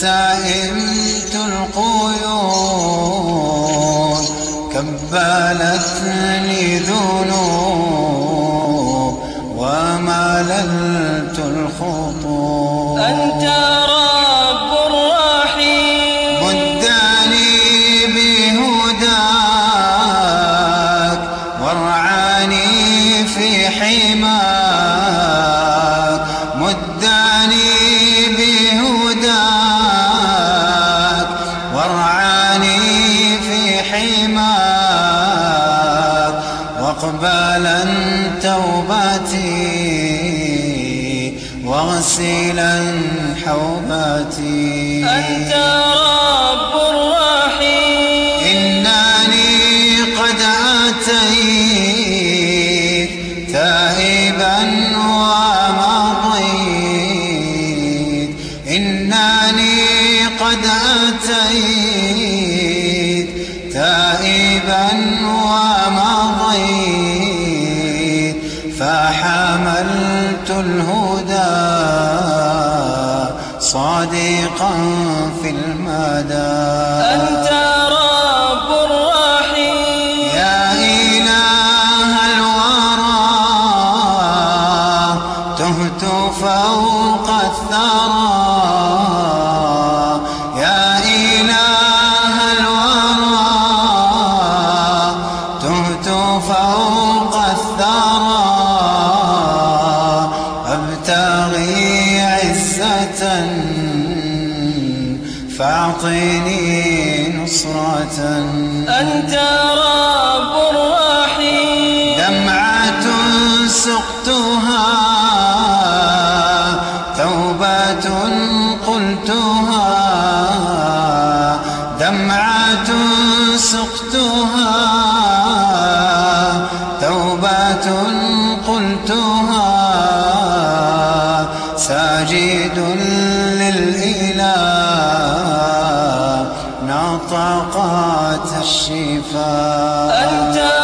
سائمت القيود كبالتني ذنوب ومللت الخطوب أنت رب الرحيم. مداني بهداك وارعاني في حماك. واقبلا توبتي واغسلا حوبتي أنت رب الرحيم. إنني قد أتيت تائبا ومضيت. إنني قد أتيت تائبا ومضيت فحملت الهدى صادقا في المدى. أنت رب الرحيم. يا إله الورى تهت فوق الثرى. فاعطني نصرة. أنت رب الرحيم. دمعة سقتها توبة قلتها. دمعة سقتها توبة قلتها. ساجد للإله. نطقات الشفاء. أنت